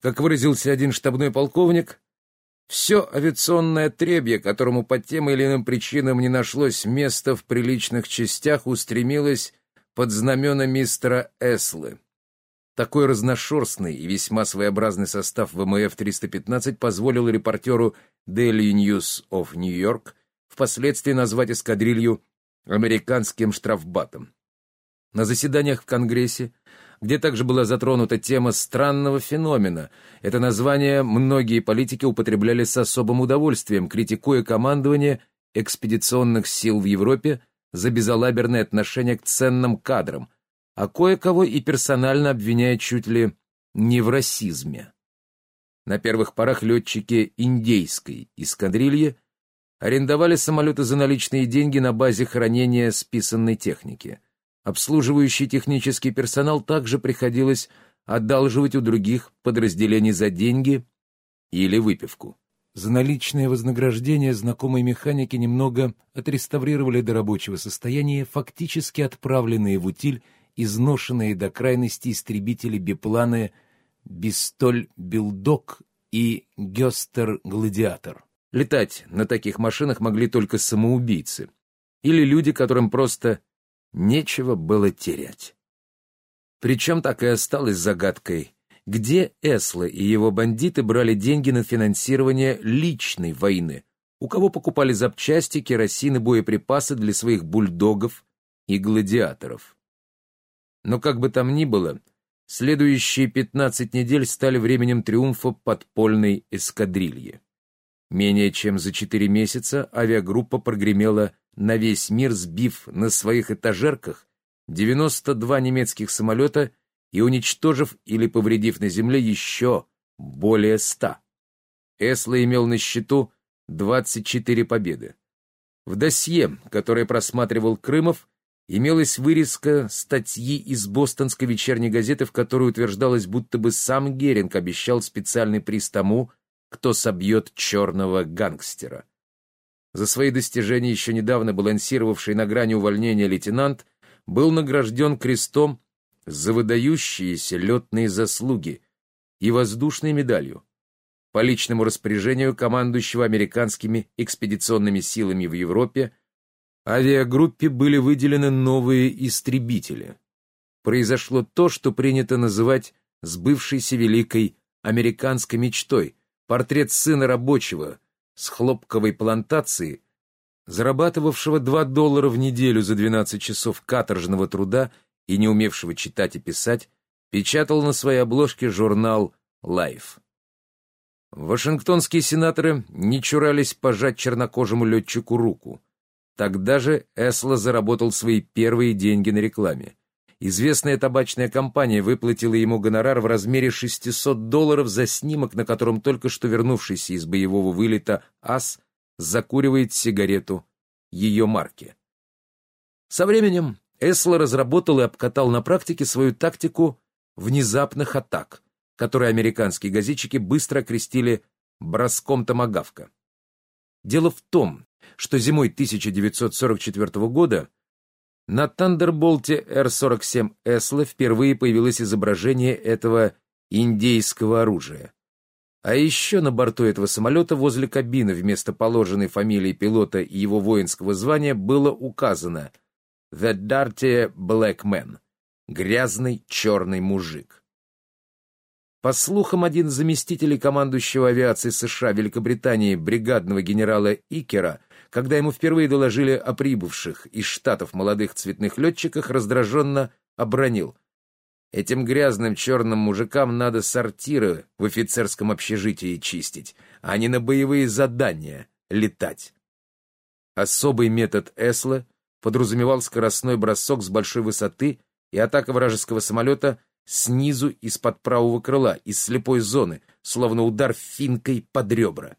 Как выразился один штабной полковник, все авиационное требье, которому по тем или иным причинам не нашлось места в приличных частях, устремилось под знамена мистера Эслы. Такой разношерстный и весьма своеобразный состав ВМФ-315 позволил репортеру Daily News of New York впоследствии назвать эскадрилью американским штрафбатом. На заседаниях в Конгрессе, где также была затронута тема странного феномена, это название многие политики употребляли с особым удовольствием, критикуя командование экспедиционных сил в Европе за безалаберное отношение к ценным кадрам – а кое-кого и персонально обвиняет чуть ли не в расизме. На первых порах летчики индейской эскадрильи арендовали самолеты за наличные деньги на базе хранения списанной техники. Обслуживающий технический персонал также приходилось одалживать у других подразделений за деньги или выпивку. За наличное вознаграждение знакомые механики немного отреставрировали до рабочего состояния фактически отправленные в утиль изношенные до крайности истребители-бипланы «Бистоль-Билдок» и «Гёстер-Гладиатор». Летать на таких машинах могли только самоубийцы или люди, которым просто нечего было терять. Причем так и осталось загадкой, где Эсла и его бандиты брали деньги на финансирование личной войны, у кого покупали запчасти, керосин и боеприпасы для своих бульдогов и гладиаторов. Но как бы там ни было, следующие 15 недель стали временем триумфа подпольной эскадрильи. Менее чем за 4 месяца авиагруппа прогремела на весь мир, сбив на своих этажерках 92 немецких самолета и уничтожив или повредив на земле еще более 100. Эсла имел на счету 24 победы. В досье, которое просматривал Крымов, имелась вырезка статьи из бостонской вечерней газеты, в которой утверждалось, будто бы сам Геринг обещал специальный приз тому, кто собьет черного гангстера. За свои достижения еще недавно балансировавший на грани увольнения лейтенант был награжден крестом за выдающиеся летные заслуги и воздушной медалью по личному распоряжению командующего американскими экспедиционными силами в Европе авиагруппе были выделены новые истребители. Произошло то, что принято называть сбывшейся великой американской мечтой, портрет сына рабочего с хлопковой плантации, зарабатывавшего 2 доллара в неделю за 12 часов каторжного труда и не умевшего читать и писать, печатал на своей обложке журнал Life. Вашингтонские сенаторы не чурались пожать чернокожему летчику руку. Тогда же Эсла заработал свои первые деньги на рекламе. Известная табачная компания выплатила ему гонорар в размере 600 долларов за снимок, на котором только что вернувшийся из боевого вылета ас закуривает сигарету ее марки. Со временем Эсла разработал и обкатал на практике свою тактику внезапных атак, которые американские газетчики быстро окрестили «броском томагавка». Дело в том, что зимой 1944 года на Тандерболте Р-47 Эсла впервые появилось изображение этого индейского оружия. А еще на борту этого самолета возле кабины вместо положенной фамилии пилота и его воинского звания было указано «The Dirty Black Man» — «Грязный черный мужик». По слухам, один из заместителей командующего авиации США Великобритании бригадного генерала Икера когда ему впервые доложили о прибывших из Штатов молодых цветных летчиках, раздраженно обронил. Этим грязным черным мужикам надо сортиры в офицерском общежитии чистить, а не на боевые задания летать. Особый метод Эсла подразумевал скоростной бросок с большой высоты и атака вражеского самолета снизу из-под правого крыла, из слепой зоны, словно удар финкой под ребра.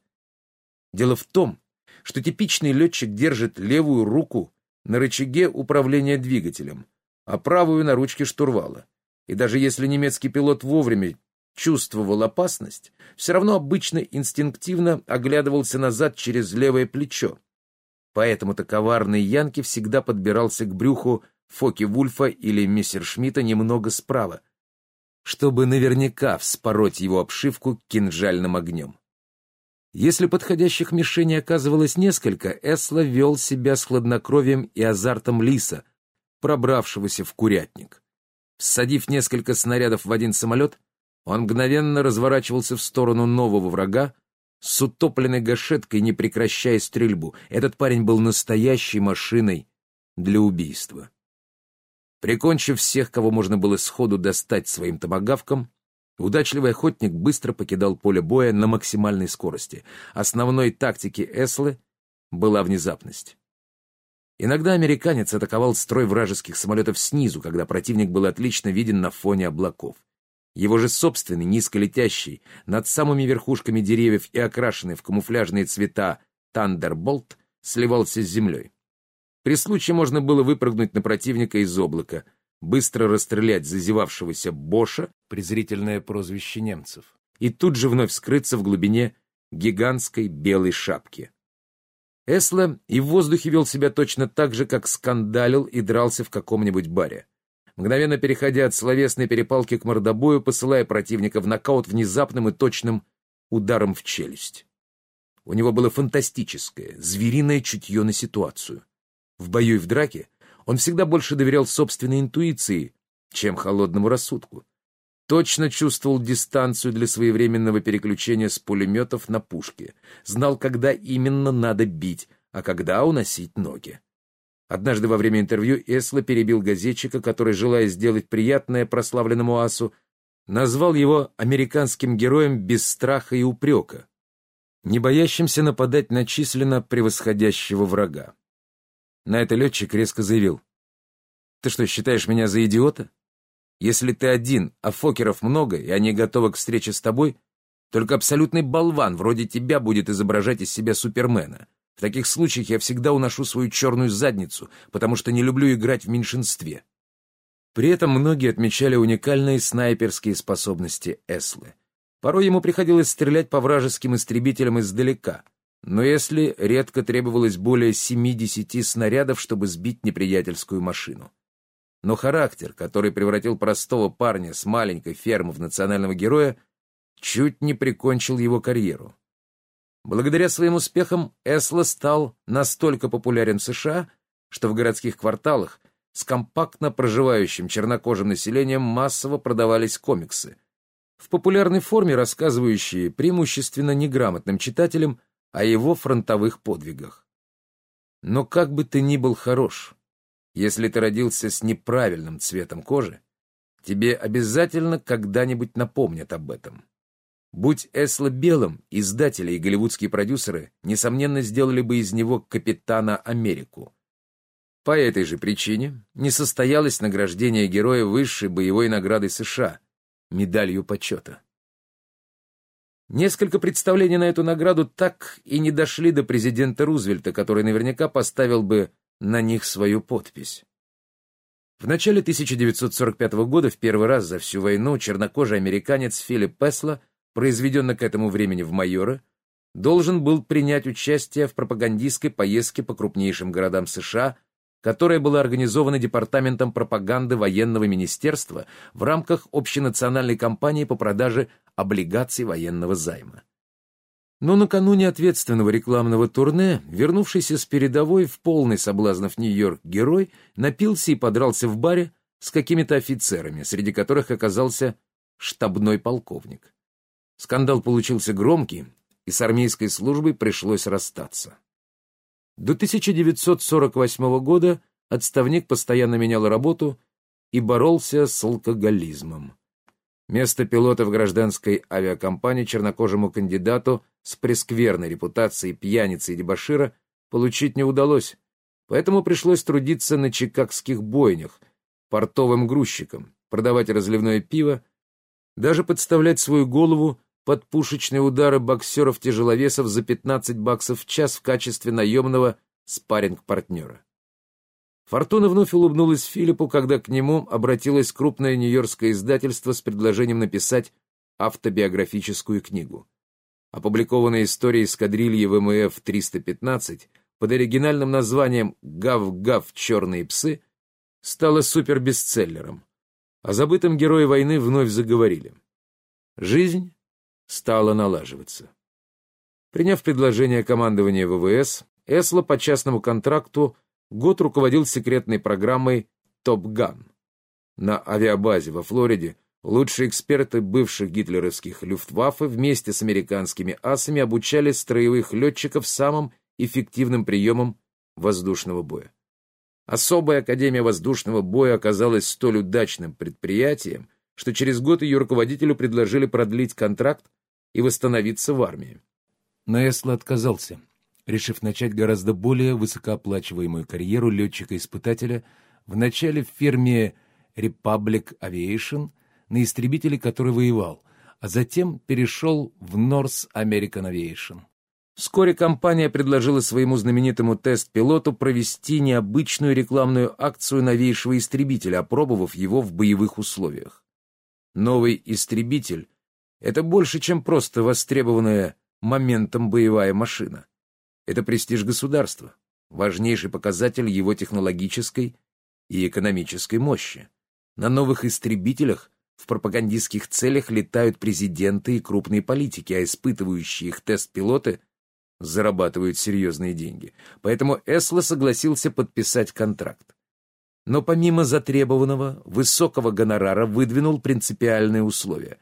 Дело в том, что типичный летчик держит левую руку на рычаге управления двигателем, а правую на ручке штурвала. И даже если немецкий пилот вовремя чувствовал опасность, все равно обычно инстинктивно оглядывался назад через левое плечо. Поэтому-то коварный Янки всегда подбирался к брюху Фоки Вульфа или Мессершмитта немного справа, чтобы наверняка вспороть его обшивку кинжальным огнем. Если подходящих мишеней оказывалось несколько, Эсла вел себя с хладнокровием и азартом лиса, пробравшегося в курятник. Всадив несколько снарядов в один самолет, он мгновенно разворачивался в сторону нового врага, с утопленной гашеткой, не прекращая стрельбу. Этот парень был настоящей машиной для убийства. Прикончив всех, кого можно было сходу достать своим томагавком, удачливый охотник быстро покидал поле боя на максимальной скорости. Основной тактикой Эслы была внезапность. Иногда американец атаковал строй вражеских самолетов снизу, когда противник был отлично виден на фоне облаков. Его же собственный, низколетящий, над самыми верхушками деревьев и окрашенный в камуфляжные цвета «Тандерболт» сливался с землей. При случае можно было выпрыгнуть на противника из облака, быстро расстрелять зазевавшегося Боша, презрительное прозвище немцев, и тут же вновь скрыться в глубине гигантской белой шапки. Эсла и в воздухе вел себя точно так же, как скандалил и дрался в каком-нибудь баре мгновенно переходя от словесной перепалки к мордобою, посылая противника в нокаут внезапным и точным ударом в челюсть. У него было фантастическое, звериное чутье на ситуацию. В бою и в драке он всегда больше доверял собственной интуиции, чем холодному рассудку. Точно чувствовал дистанцию для своевременного переключения с пулеметов на пушки, знал, когда именно надо бить, а когда уносить ноги. Однажды во время интервью Эсла перебил газетчика, который, желая сделать приятное прославленному асу, назвал его американским героем без страха и упрека, не боящимся нападать на численно превосходящего врага. На это летчик резко заявил. «Ты что, считаешь меня за идиота? Если ты один, а фокеров много, и они готовы к встрече с тобой, только абсолютный болван вроде тебя будет изображать из себя Супермена. В таких случаях я всегда уношу свою черную задницу, потому что не люблю играть в меньшинстве. При этом многие отмечали уникальные снайперские способности Эслы. Порой ему приходилось стрелять по вражеским истребителям издалека, но если редко требовалось более 70 снарядов, чтобы сбить неприятельскую машину. Но характер, который превратил простого парня с маленькой фермы в национального героя, чуть не прикончил его карьеру. Благодаря своим успехам Эсла стал настолько популярен в США, что в городских кварталах с компактно проживающим чернокожим населением массово продавались комиксы, в популярной форме рассказывающие преимущественно неграмотным читателям о его фронтовых подвигах. Но как бы ты ни был хорош, если ты родился с неправильным цветом кожи, тебе обязательно когда-нибудь напомнят об этом. Будь Эсла белым, издатели и голливудские продюсеры, несомненно, сделали бы из него капитана Америку. По этой же причине не состоялось награждение героя высшей боевой награды США — медалью почета. Несколько представлений на эту награду так и не дошли до президента Рузвельта, который наверняка поставил бы на них свою подпись. В начале 1945 года в первый раз за всю войну чернокожий американец Филипп Песла произведенный к этому времени в майора, должен был принять участие в пропагандистской поездке по крупнейшим городам США, которая была организована Департаментом пропаганды военного министерства в рамках общенациональной кампании по продаже облигаций военного займа. Но накануне ответственного рекламного турне, вернувшийся с передовой в полный соблазнов Нью-Йорк герой, напился и подрался в баре с какими-то офицерами, среди которых оказался штабной полковник. Скандал получился громкий, и с армейской службой пришлось расстаться. До 1948 года отставник постоянно менял работу и боролся с алкоголизмом. Место пилота в гражданской авиакомпании чернокожему кандидату с прескверной репутацией пьяницы и дебошира получить не удалось, поэтому пришлось трудиться на чикагских бойнях, портовым грузчиком, продавать разливное пиво, даже подставлять свою голову под пушечные удары боксеров-тяжеловесов за 15 баксов в час в качестве наемного спарринг-партнера. Фортуна вновь улыбнулась Филиппу, когда к нему обратилось крупное нью-йоркское издательство с предложением написать автобиографическую книгу. Опубликованная история эскадрильи ВМФ-315 под оригинальным названием «Гав-гав. Черные псы» стала супербестселлером. О забытом герое войны вновь заговорили. Жизнь стала налаживаться. Приняв предложение командования ВВС, Эсло по частному контракту год руководил секретной программой «Топ Ган». На авиабазе во Флориде лучшие эксперты бывших гитлеровских люфтваффе вместе с американскими асами обучали строевых летчиков самым эффективным приемам воздушного боя. Особая Академия воздушного боя оказалась столь удачным предприятием, что через год ее руководителю предложили продлить контракт и восстановиться в армии. Но Эсло отказался, решив начать гораздо более высокооплачиваемую карьеру летчика-испытателя вначале в фирме Republic Aviation, на истребителе который воевал, а затем перешел в North American Aviation. Вскоре компания предложила своему знаменитому тест-пилоту провести необычную рекламную акцию новейшего истребителя, опробовав его в боевых условиях. Новый истребитель — это больше, чем просто востребованная моментом боевая машина. Это престиж государства, важнейший показатель его технологической и экономической мощи. На новых истребителях в пропагандистских целях летают президенты и крупные политики, а испытывающие их тест-пилоты зарабатывают серьезные деньги. Поэтому Эсло согласился подписать контракт. Но помимо затребованного высокого гонорара выдвинул принципиальные условия.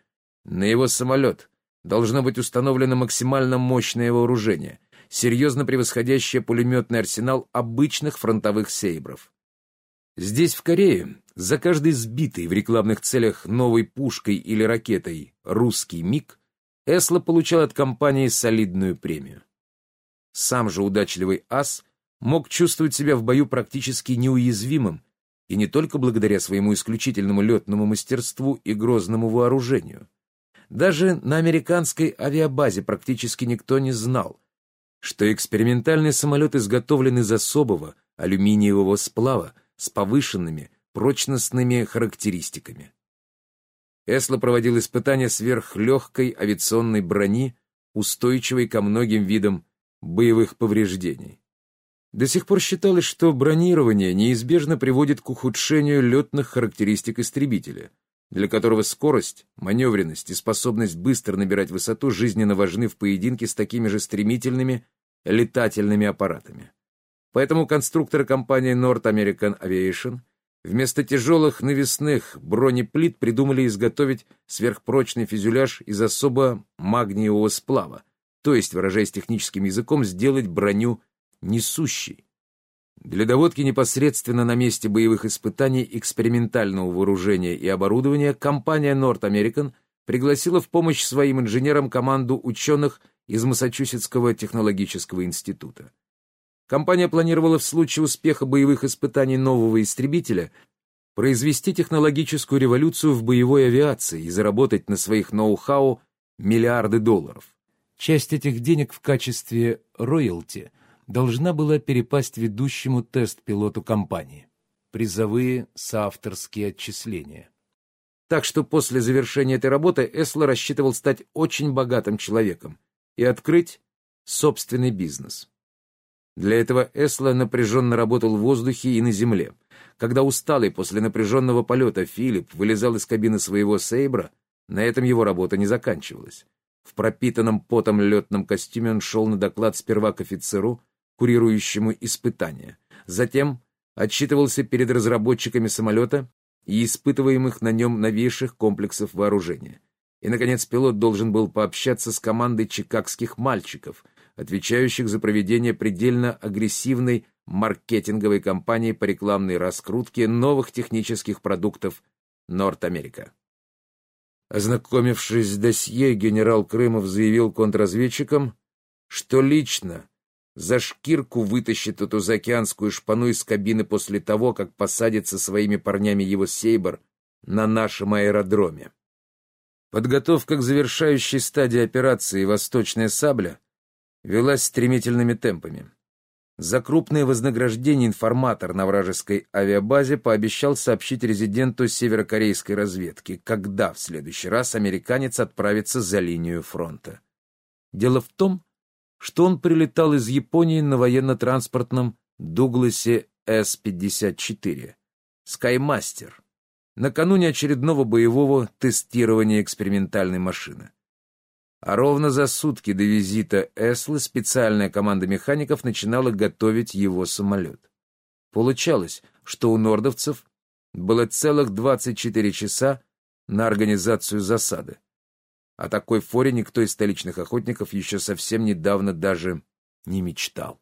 На его самолет должно быть установлено максимально мощное вооружение, серьезно превосходящее пулеметный арсенал обычных фронтовых сейбров. Здесь, в Корее, за каждый сбитый в рекламных целях новой пушкой или ракетой русский МиГ Эсло получал от компании солидную премию. Сам же удачливый ас мог чувствовать себя в бою практически неуязвимым, и не только благодаря своему исключительному летному мастерству и грозному вооружению. Даже на американской авиабазе практически никто не знал, что экспериментальный самолет изготовлен из особого алюминиевого сплава с повышенными прочностными характеристиками. Эсло проводил испытания сверхлегкой авиационной брони, устойчивой ко многим видам боевых повреждений. До сих пор считалось, что бронирование неизбежно приводит к ухудшению летных характеристик истребителя, для которого скорость, маневренность и способность быстро набирать высоту жизненно важны в поединке с такими же стремительными летательными аппаратами. Поэтому конструкторы компании North American Aviation вместо тяжелых навесных бронеплит придумали изготовить сверхпрочный фюзеляж из особо магниевого сплава, то есть, выражаясь техническим языком, сделать броню несущей. Для доводки непосредственно на месте боевых испытаний экспериментального вооружения и оборудования компания North American пригласила в помощь своим инженерам команду ученых из Массачусетского технологического института. Компания планировала в случае успеха боевых испытаний нового истребителя произвести технологическую революцию в боевой авиации и заработать на своих ноу-хау миллиарды долларов. Часть этих денег в качестве роялти должна была перепасть ведущему тест-пилоту компании. Призовые соавторские отчисления. Так что после завершения этой работы Эсло рассчитывал стать очень богатым человеком и открыть собственный бизнес. Для этого Эсло напряженно работал в воздухе и на земле. Когда усталый после напряженного полета Филипп вылезал из кабины своего Сейбра, на этом его работа не заканчивалась. В пропитанном потом летном костюме он шел на доклад сперва к офицеру, курирующему испытания. Затем отчитывался перед разработчиками самолета и испытываемых на нем новейших комплексов вооружения. И, наконец, пилот должен был пообщаться с командой чикагских мальчиков, отвечающих за проведение предельно агрессивной маркетинговой кампании по рекламной раскрутке новых технических продуктов Норт-Америка. Ознакомившись с досье, генерал Крымов заявил контрразведчикам, что лично за шкирку вытащит эту заокеанскую шпану из кабины после того, как посадит со своими парнями его сейбр на нашем аэродроме. Подготовка к завершающей стадии операции «Восточная сабля» велась стремительными темпами. За крупное вознаграждение информатор на вражеской авиабазе пообещал сообщить резиденту северокорейской разведки, когда в следующий раз американец отправится за линию фронта. Дело в том, что он прилетал из Японии на военно-транспортном Дугласе С-54 «Скаймастер», накануне очередного боевого тестирования экспериментальной машины. А ровно за сутки до визита Эслы специальная команда механиков начинала готовить его самолет. Получалось, что у нордовцев было целых 24 часа на организацию засады. О такой форе никто из столичных охотников еще совсем недавно даже не мечтал.